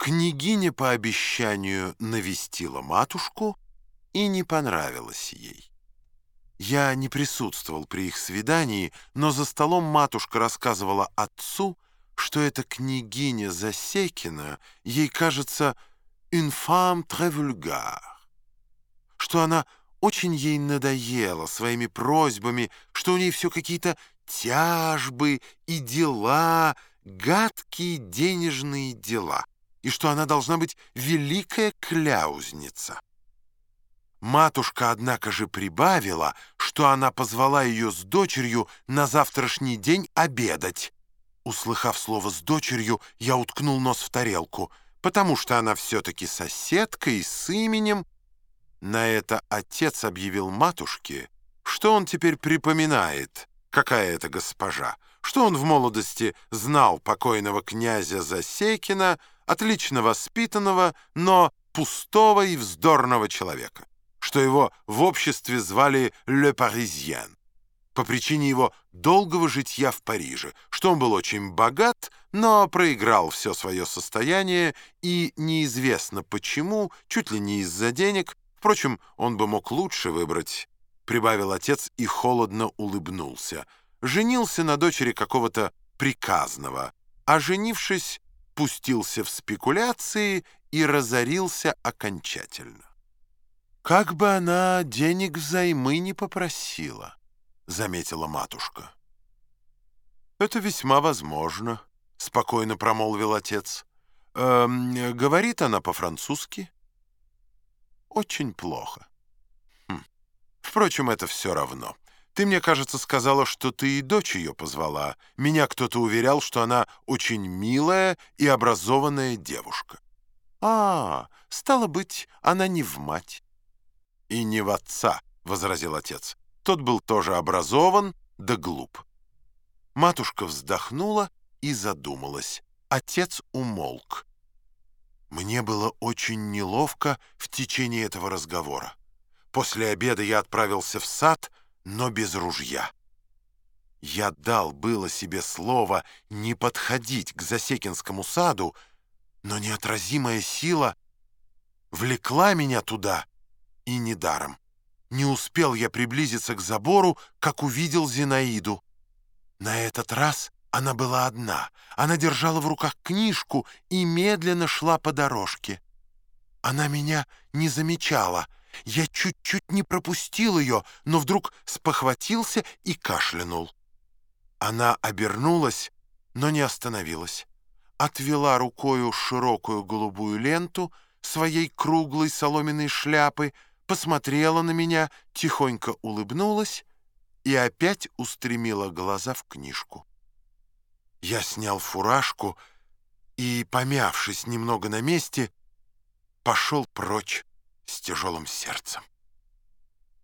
Княгиня по обещанию навестила матушку и не понравилась ей. Я не присутствовал при их свидании, но за столом матушка рассказывала отцу, что эта княгиня Засекина ей кажется «une femme très vulgaire», что она очень ей надоела своими просьбами, что у ней все какие-то тяжбы и дела, гадкие денежные дела и что она должна быть великая кляузница. Матушка, однако же, прибавила, что она позвала ее с дочерью на завтрашний день обедать. Услыхав слово «с дочерью», я уткнул нос в тарелку, потому что она все-таки соседка и с именем. На это отец объявил матушке, что он теперь припоминает, какая это госпожа, что он в молодости знал покойного князя Засекина, отлично воспитанного, но пустого и вздорного человека, что его в обществе звали «Le Parisien» по причине его долгого житья в Париже, что он был очень богат, но проиграл все свое состояние и неизвестно почему, чуть ли не из-за денег, впрочем, он бы мог лучше выбрать, прибавил отец и холодно улыбнулся, женился на дочери какого-то приказного, а женившись, пустился в спекуляции и разорился окончательно. «Как бы она денег взаймы не попросила», — заметила матушка. «Это весьма возможно», — спокойно промолвил отец. «Эм, говорит она по-французски?» «Очень плохо». Хм. «Впрочем, это все равно». Ты, мне кажется, сказала, что ты и дочь ее позвала. Меня кто-то уверял, что она очень милая и образованная девушка. А, стало быть, она не в мать. И не в отца, — возразил отец. Тот был тоже образован, да глуп. Матушка вздохнула и задумалась. Отец умолк. Мне было очень неловко в течение этого разговора. После обеда я отправился в сад, но без ружья. Я дал было себе слово не подходить к Засекинскому саду, но неотразимая сила влекла меня туда, и недаром. Не успел я приблизиться к забору, как увидел Зинаиду. На этот раз она была одна. Она держала в руках книжку и медленно шла по дорожке. Она меня не замечала — я чуть-чуть не пропустил ее, но вдруг спохватился и кашлянул. Она обернулась, но не остановилась. Отвела рукою широкую голубую ленту своей круглой соломенной шляпы, посмотрела на меня, тихонько улыбнулась и опять устремила глаза в книжку. Я снял фуражку и, помявшись немного на месте, пошел прочь с тяжелым сердцем.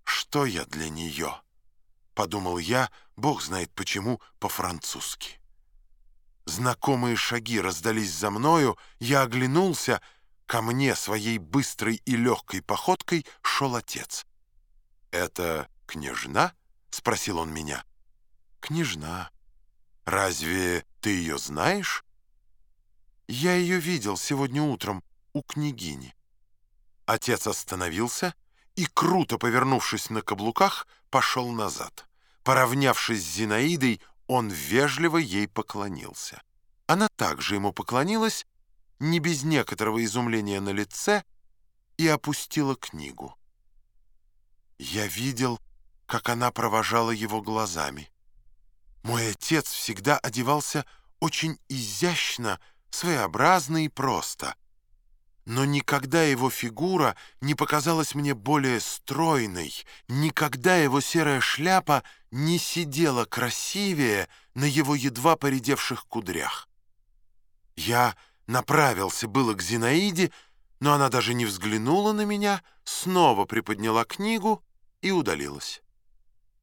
«Что я для нее?» — подумал я, бог знает почему, по-французски. Знакомые шаги раздались за мною, я оглянулся, ко мне своей быстрой и легкой походкой шел отец. «Это княжна?» — спросил он меня. «Княжна. Разве ты ее знаешь?» «Я ее видел сегодня утром у княгини». Отец остановился и, круто повернувшись на каблуках, пошел назад. Поравнявшись с Зинаидой, он вежливо ей поклонился. Она также ему поклонилась, не без некоторого изумления на лице, и опустила книгу. Я видел, как она провожала его глазами. Мой отец всегда одевался очень изящно, своеобразно и просто — но никогда его фигура не показалась мне более стройной, никогда его серая шляпа не сидела красивее на его едва поредевших кудрях. Я направился было к Зинаиде, но она даже не взглянула на меня, снова приподняла книгу и удалилась.